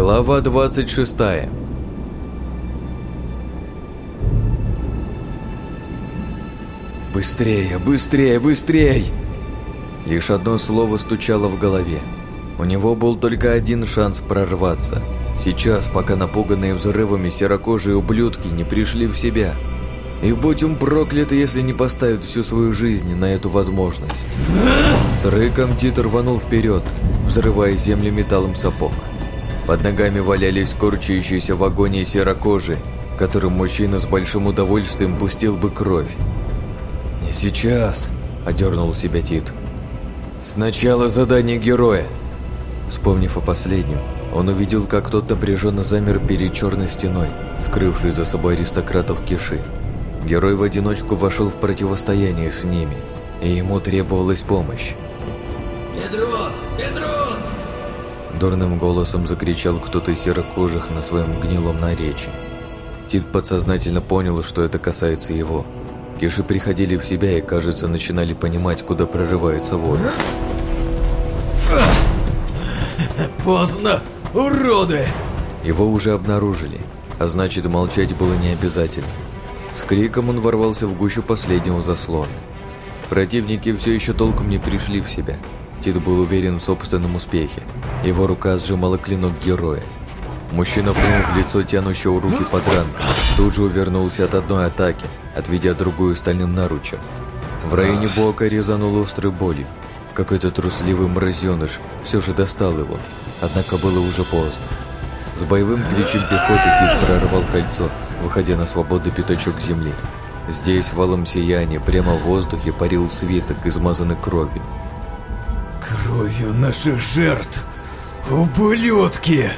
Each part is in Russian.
Глава 26 «Быстрее, быстрее, быстрее!» Лишь одно слово стучало в голове. У него был только один шанс прорваться. Сейчас, пока напуганные взрывами серокожие ублюдки не пришли в себя. И будь он проклят, если не поставит всю свою жизнь на эту возможность. С рыком Тит рванул вперед, взрывая землю металлом сапог. Под ногами валялись корчающиеся в агонии серокожие, которым мужчина с большим удовольствием пустил бы кровь. «Не сейчас», — одернул себя Тит. «Сначала задание героя». Вспомнив о последнем, он увидел, как тот напряженно замер перед черной стеной, скрывшей за собой аристократов Киши. Герой в одиночку вошел в противостояние с ними, и ему требовалась помощь. Дурным голосом закричал кто-то из серокожих на своем гнилом наречии. Тит подсознательно понял, что это касается его. Киши приходили в себя и, кажется, начинали понимать, куда прорывается воин. «Поздно, уроды!» Его уже обнаружили, а значит, молчать было не обязательно. С криком он ворвался в гущу последнего заслона. Противники все еще толком не пришли в себя. Тит был уверен в собственном успехе. Его рука сжимала клинок героя. Мужчина пнул в лицо тянущего руки подранка. Тут же увернулся от одной атаки, отведя другую стальным наручем. В районе бока резанул острой болью. Какой-то трусливый мразеныш все же достал его, однако было уже поздно. С боевым кличем пехоты Тит прорвал кольцо, выходя на свободный пятачок земли. Здесь, в алом сиянии, прямо в воздухе парил свиток, измазанный кровью. «Кровью наших жертв! Ублюдки!»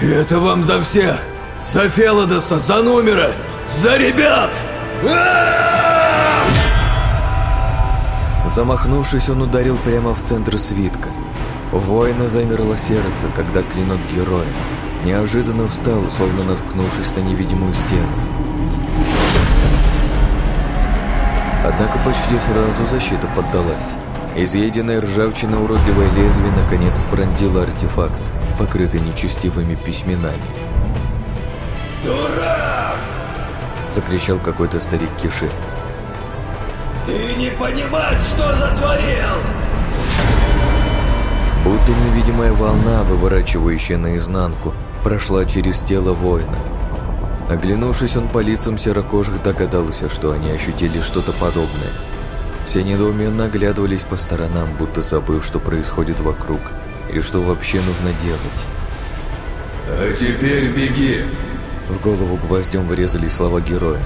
«Это вам за всех! За Феладоса, за Нумера, за ребят!» Замахнувшись, он ударил прямо в центр свитка. Воина замерло сердце, когда клинок героя неожиданно встал, словно наткнувшись на невидимую стену. Однако почти сразу защита поддалась. Изъеденное ржавчина уродливое лезвие наконец пронзило артефакт, покрытый нечестивыми письменами. «Дурак!» — закричал какой-то старик Киши. «Ты не понимаешь, что затворил!» Будто невидимая волна, выворачивающая наизнанку, прошла через тело воина. Оглянувшись, он по лицам серокожих догадался, что они ощутили что-то подобное. Все недоуменно оглядывались по сторонам, будто забыв, что происходит вокруг и что вообще нужно делать. «А теперь беги!» В голову гвоздем вырезали слова героя.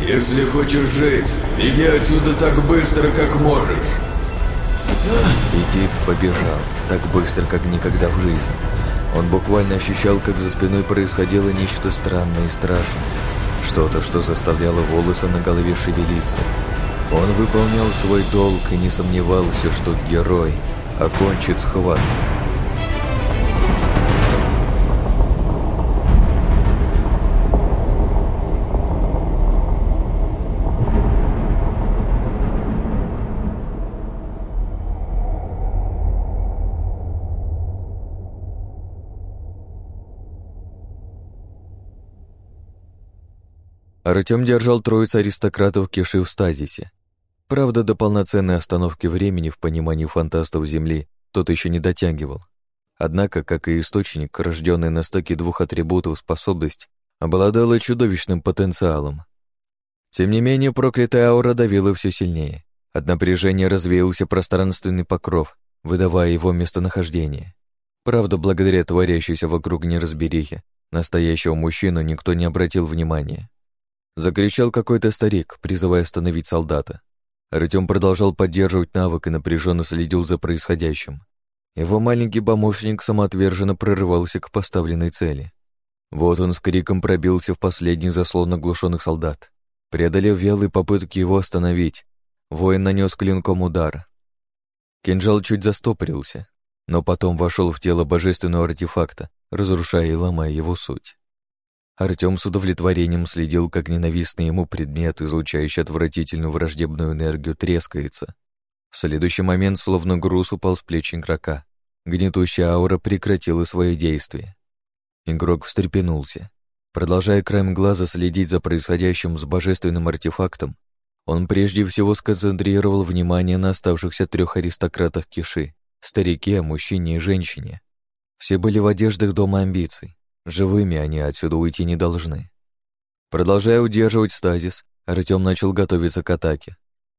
«Если хочешь жить, беги отсюда так быстро, как можешь!» И побежал, так быстро, как никогда в жизни. Он буквально ощущал, как за спиной происходило нечто странное и страшное. Что-то, что заставляло волосы на голове шевелиться. Он выполнял свой долг и не сомневался, что герой окончит схватку. Артем держал троицу аристократов Киши в стазисе. Правда, до полноценной остановки времени в понимании фантастов Земли тот еще не дотягивал. Однако, как и источник, рожденный на стоке двух атрибутов способность, обладала чудовищным потенциалом. Тем не менее, проклятая аура давила все сильнее. От напряжения развеялся пространственный покров, выдавая его местонахождение. Правда, благодаря творящейся вокруг неразберихе, настоящего мужчину никто не обратил внимания. Закричал какой-то старик, призывая остановить солдата. Артем продолжал поддерживать навык и напряженно следил за происходящим. Его маленький помощник самоотверженно прорывался к поставленной цели. Вот он с криком пробился в последний заслон оглушенных солдат. Преодолев вялые попытки его остановить, воин нанес клинком удар. Кинжал чуть застопорился, но потом вошел в тело божественного артефакта, разрушая и ломая его суть. Артем с удовлетворением следил, как ненавистный ему предмет, излучающий отвратительную враждебную энергию, трескается. В следующий момент, словно груз, упал с плеч игрока. Гнетущая аура прекратила свое действие. Игрок встрепенулся. Продолжая краем глаза следить за происходящим с божественным артефактом, он прежде всего сконцентрировал внимание на оставшихся трех аристократах Киши — старике, мужчине и женщине. Все были в одеждах дома амбиций. Живыми они отсюда уйти не должны. Продолжая удерживать стазис, Артем начал готовиться к атаке.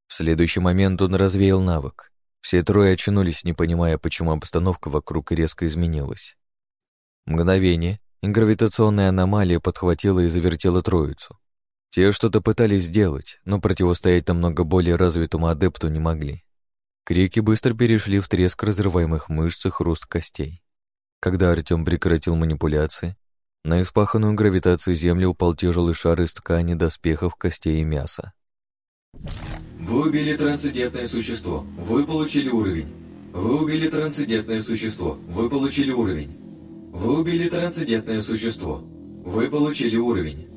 В следующий момент он развеял навык. Все трое очнулись, не понимая, почему обстановка вокруг резко изменилась. Мгновение, и гравитационная аномалия подхватила и завертела троицу. Те что-то пытались сделать, но противостоять намного более развитому адепту не могли. Крики быстро перешли в треск разрываемых мышц и хруст костей. Когда Артем прекратил манипуляции, на испаханную гравитацию земли упал тяжелый шар из ткани, доспехов, костей и мяса. Вы убили трансцендентное существо. Вы получили уровень. Вы убили трансцендентное существо. Вы получили уровень. Вы убили трансцендентное существо. Вы получили уровень.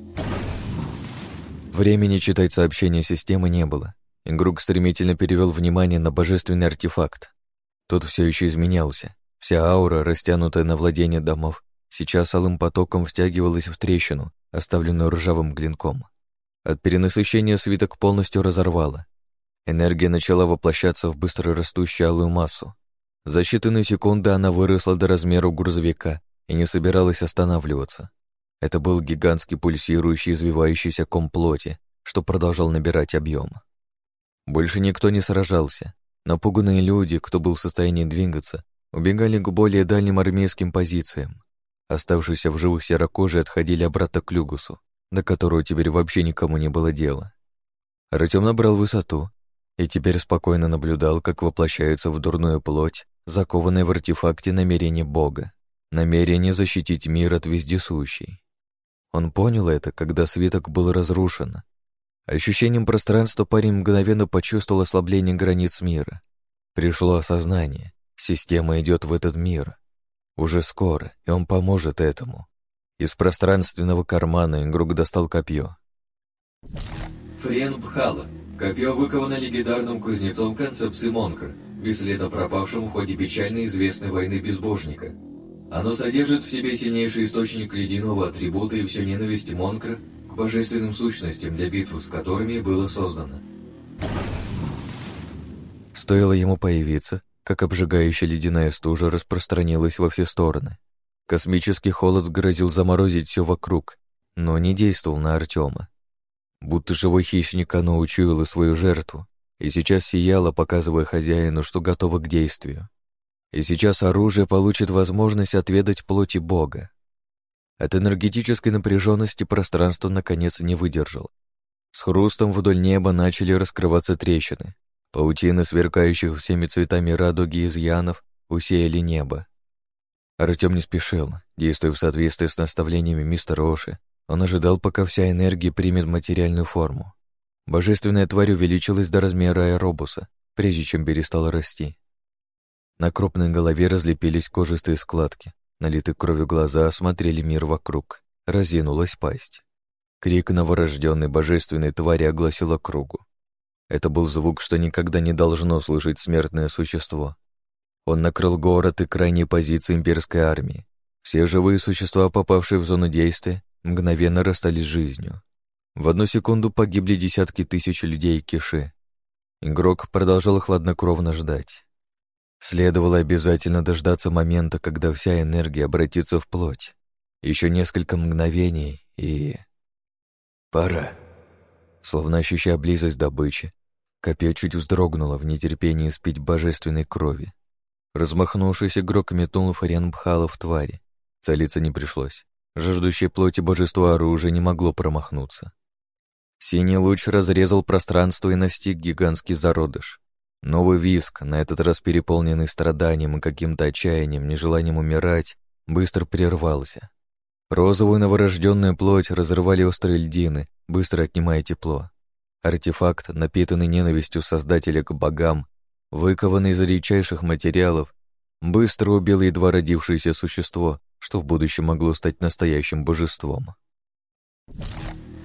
Времени читать сообщения системы не было. Игрок стремительно перевел внимание на божественный артефакт. Тот все еще изменялся. Вся аура, растянутая на владение домов, сейчас алым потоком втягивалась в трещину, оставленную ржавым клинком. От перенасыщения свиток полностью разорвало. Энергия начала воплощаться в быстро растущую алую массу. За считанные секунды она выросла до размера грузовика и не собиралась останавливаться. Это был гигантский пульсирующий, извивающийся ком плоти, что продолжал набирать объем. Больше никто не сражался. Напуганные люди, кто был в состоянии двигаться, убегали к более дальним армейским позициям. Оставшиеся в живых серокожие отходили обратно к Люгусу, до которого теперь вообще никому не было дела. Артем набрал высоту и теперь спокойно наблюдал, как воплощаются в дурную плоть, закованные в артефакте намерения Бога, намерение защитить мир от вездесущей. Он понял это, когда свиток был разрушен. Ощущением пространства парень мгновенно почувствовал ослабление границ мира. Пришло осознание. Система идет в этот мир. Уже скоро, и он поможет этому. Из пространственного кармана игрок достал копье. Френ Бхала. Копье выковано легендарным кузнецом концепции Монкр, бесследно пропавшим в ходе печально известной войны безбожника. Оно содержит в себе сильнейший источник ледяного атрибута и всю ненависть Монкра к божественным сущностям, для битвы с которыми было создано. Стоило ему появиться, как обжигающая ледяная стужа распространилась во все стороны. Космический холод грозил заморозить все вокруг, но не действовал на Артема. Будто живой хищник оно учуяло свою жертву, и сейчас сияло, показывая хозяину, что готово к действию. И сейчас оружие получит возможность отведать плоти Бога. От энергетической напряженности пространство наконец не выдержало. С хрустом вдоль неба начали раскрываться трещины. Паутины, сверкающих всеми цветами радуги изъянов, усеяли небо. Артем не спешил, действуя в соответствии с наставлениями мистера Оши. Он ожидал, пока вся энергия примет материальную форму. Божественная тварь увеличилась до размера аэробуса, прежде чем перестала расти. На крупной голове разлепились кожистые складки, налитые кровью глаза осмотрели мир вокруг, разинулась пасть. Крик новорожденной божественной твари огласил округу. Это был звук, что никогда не должно слышать смертное существо. Он накрыл город и крайние позиции имперской армии. Все живые существа, попавшие в зону действия, мгновенно расстались жизнью. В одну секунду погибли десятки тысяч людей Киши. Игрок продолжал хладнокровно ждать. Следовало обязательно дождаться момента, когда вся энергия обратится в плоть. Еще несколько мгновений и... Пора. Словно ощущая близость добычи, Копье чуть вздрогнуло в нетерпении спить божественной крови. Размахнувшись, игрок метнул Фариан Бхала в твари. Целиться не пришлось. Жаждущее плоти божества оружия не могло промахнуться. Синий луч разрезал пространство и настиг гигантский зародыш. Новый виск, на этот раз переполненный страданием и каким-то отчаянием, нежеланием умирать, быстро прервался. Розовую новорожденную плоть разрывали острые льдины, быстро отнимая тепло. Артефакт, напитанный ненавистью Создателя к богам, выкованный из редчайших материалов, быстро убил едва родившееся существо, что в будущем могло стать настоящим божеством.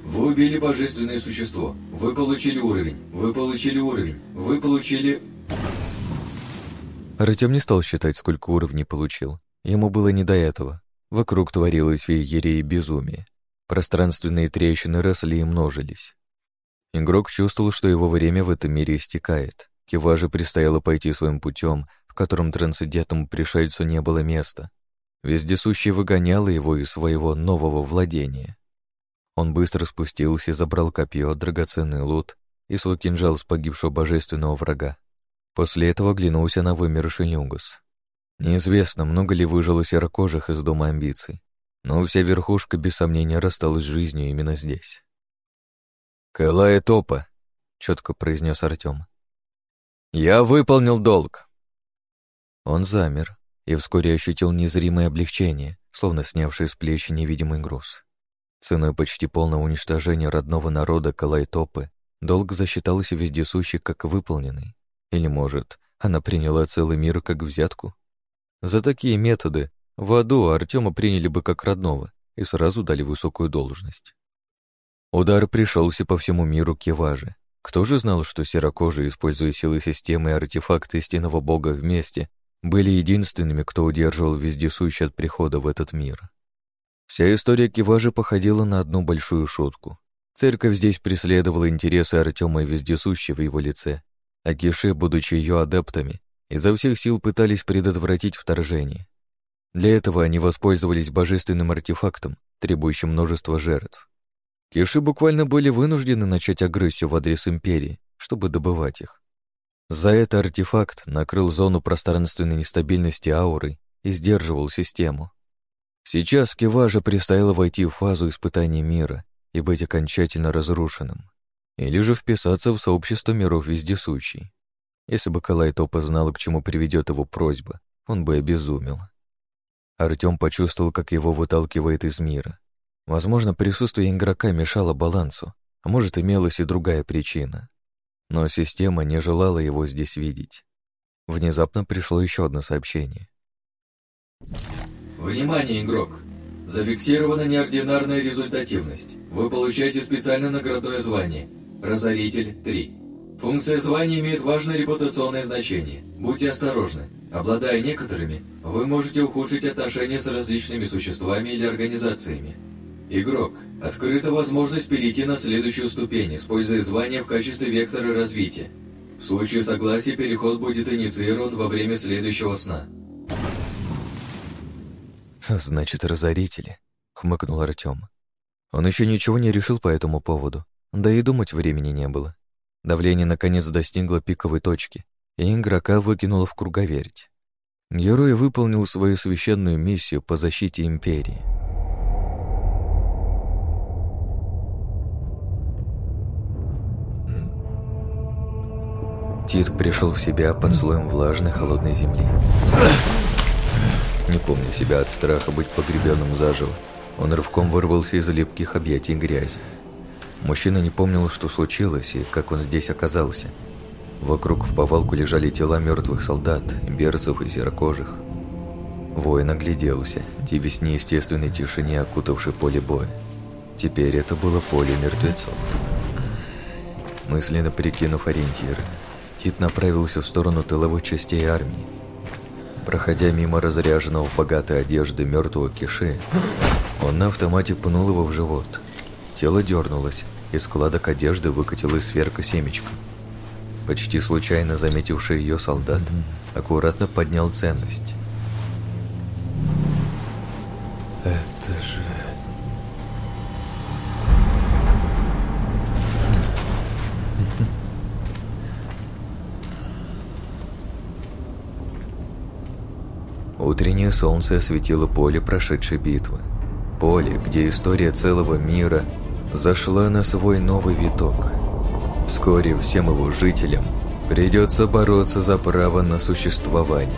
Вы убили божественное существо. Вы получили уровень. Вы получили уровень. Вы получили... Артем не стал считать, сколько уровней получил. Ему было не до этого. Вокруг творилось феерия и безумие. Пространственные трещины росли и множились. Игрок чувствовал, что его время в этом мире истекает. Кива же предстояло пойти своим путем, в котором трансцендентному пришельцу не было места. Вездесущий выгонял его из своего нового владения. Он быстро спустился забрал копье, драгоценный лут и свой кинжал с погибшего божественного врага. После этого оглянулся на вымерший Нюгас. Неизвестно, много ли выжило серокожих из дома амбиций, но вся верхушка без сомнения рассталась жизнью именно здесь. «Кэлая Топа», — четко произнес Артем. «Я выполнил долг». Он замер и вскоре ощутил незримое облегчение, словно снявший с плеч невидимый груз. Ценой почти полного уничтожения родного народа Калайтопы долг засчитался вездесущий как выполненный. Или, может, она приняла целый мир как взятку? За такие методы в аду Артема приняли бы как родного и сразу дали высокую должность. Удар пришелся по всему миру Киважи. Кто же знал, что серокожие, используя силы системы и артефакты истинного бога вместе, были единственными, кто удерживал вездесущий от прихода в этот мир? Вся история Киважи походила на одну большую шутку. Церковь здесь преследовала интересы Артема и вездесущего в его лице, а Киши, будучи ее адептами, изо всех сил пытались предотвратить вторжение. Для этого они воспользовались божественным артефактом, требующим множества жертв. Киши буквально были вынуждены начать агрессию в адрес Империи, чтобы добывать их. За это артефакт накрыл зону пространственной нестабильности ауры и сдерживал систему. Сейчас Киваже предстояло войти в фазу испытания мира и быть окончательно разрушенным. Или же вписаться в сообщество миров вездесущий. Если бы Калайтопа знал, к чему приведет его просьба, он бы обезумел. Артем почувствовал, как его выталкивает из мира. Возможно, присутствие игрока мешало балансу, а может, имелась и другая причина. Но система не желала его здесь видеть. Внезапно пришло еще одно сообщение. Внимание, игрок! Зафиксирована неординарная результативность. Вы получаете специальное наградное звание «Разоритель 3». Функция звания имеет важное репутационное значение. Будьте осторожны. Обладая некоторыми, вы можете ухудшить отношения с различными существами или организациями. Игрок. Открыта возможность перейти на следующую ступень, используя звание в качестве вектора развития. В случае согласия переход будет инициирован во время следующего сна. «Значит, разорители», — хмыкнул Артем. Он еще ничего не решил по этому поводу, да и думать времени не было. Давление наконец достигло пиковой точки, и игрока выкинуло в круговерть. Герой выполнил свою священную миссию по защите Империи. Тит пришел в себя под слоем влажной холодной земли. Не помню себя от страха быть погребенным заживо. Он рывком вырвался из липких объятий грязи. Мужчина не помнил, что случилось и как он здесь оказался. Вокруг в повалку лежали тела мертвых солдат, берцев и серокожих. Воин огляделся, дивясь неестественной тишине, окутавшей поле боя. Теперь это было поле мертвецов. Мысленно прикинув ориентиры, Тит направился в сторону тыловых частей армии. Проходя мимо разряженного в богатой одежды мертвого киши, он на автомате пнул его в живот. Тело дернулось, из складок одежды выкатилась сверка семечка. Почти случайно заметивший ее солдат аккуратно поднял ценность. Это же... Утреннее солнце осветило поле прошедшей битвы. Поле, где история целого мира зашла на свой новый виток. Вскоре всем его жителям придется бороться за право на существование.